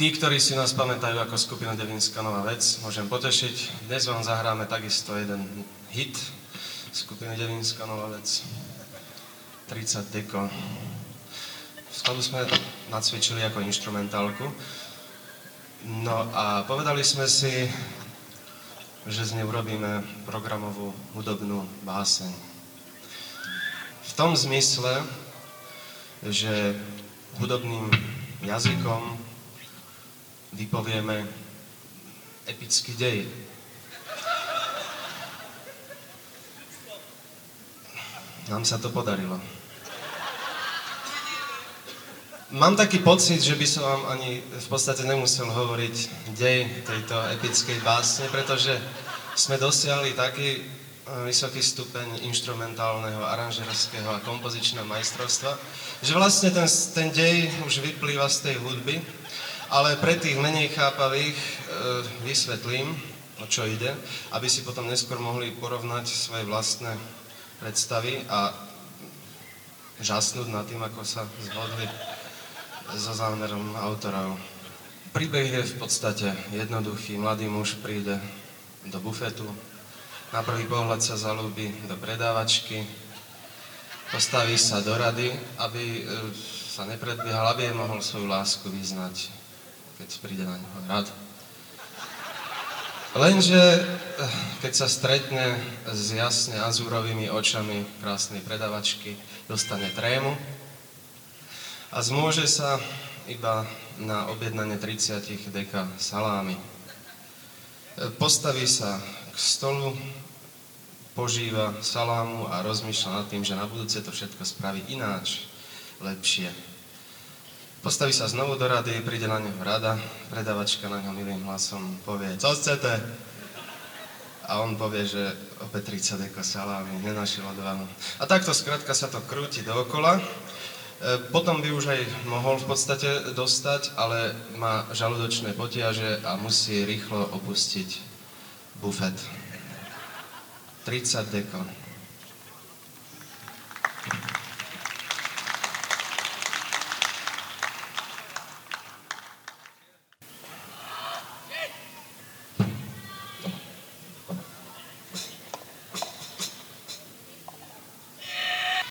Tí, ktorí si nás pamätajú ako skupina Devinská Nová vec, môžem potešiť. Dnes vám zahráme takisto jeden hit skupiny Devinská Nová vec. 30 deko. Skladu sme nacvičili ako instrumentálku. No a povedali sme si, že z nej urobíme programovú hudobnú báseň. V tom zmysle, že hudobným jazykom vypovieme epický dej. Nám sa to podarilo. Mám taký pocit, že by som vám ani v podstate nemusel hovoriť dej tejto epickej básne, pretože sme dosiahli taký e, vysoký stupeň instrumentálneho, aranžerského a kompozičného majstrovstva, že vlastne ten, ten dej už vyplýva z tej hudby, ale pre tých menej chápavých e, vysvetlím, o čo ide, aby si potom neskôr mohli porovnať svoje vlastné predstavy a žasnúť nad tým, ako sa zhodli so zámerom autorov. Príbeh je v podstate jednoduchý. Mladý muž príde do bufetu, na prvý pohľad sa zalúbi do predávačky, postaví sa do rady, aby e, sa nepredbiehal, aby jej mohol svoju lásku vyznať keď príde na neho rad. Lenže, eh, keď sa stretne s jasne azúrovými očami krásnej predavačky, dostane trému a zmôže sa iba na objednanie 30 deka salámy. Eh, postaví sa k stolu, požíva salámu a rozmýšľa nad tým, že na budúce to všetko spraví ináč, lepšie. Postaví sa znovu do rady, príde na neho rada, predavačka na ňo milým hlasom povie, co chcete? A on povie, že opäť 30 deko salámy, nenašiel odvahu. A takto skrátka sa to krúti dookola. E, potom by už aj mohol v podstate dostať, ale má žalúdočné potiaže a musí rýchlo opustiť bufet. 30 deko.